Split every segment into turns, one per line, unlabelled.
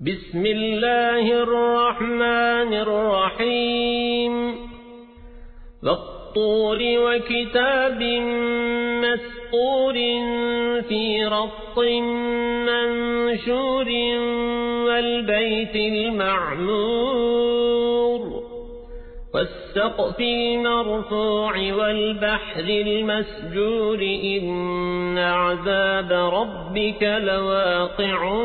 بسم الله الرحمن الرحيم. والطور وكتاب مسطور في رط منشور والبيت المعمور. والسقف المرفوع والبحر المسجور إن عذاب ربك لواقع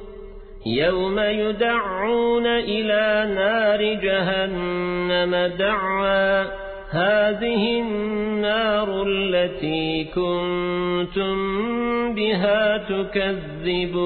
يوم يدعون إلى نار جهنم دعوا. هذه النار التي كنتم بها تكذبون.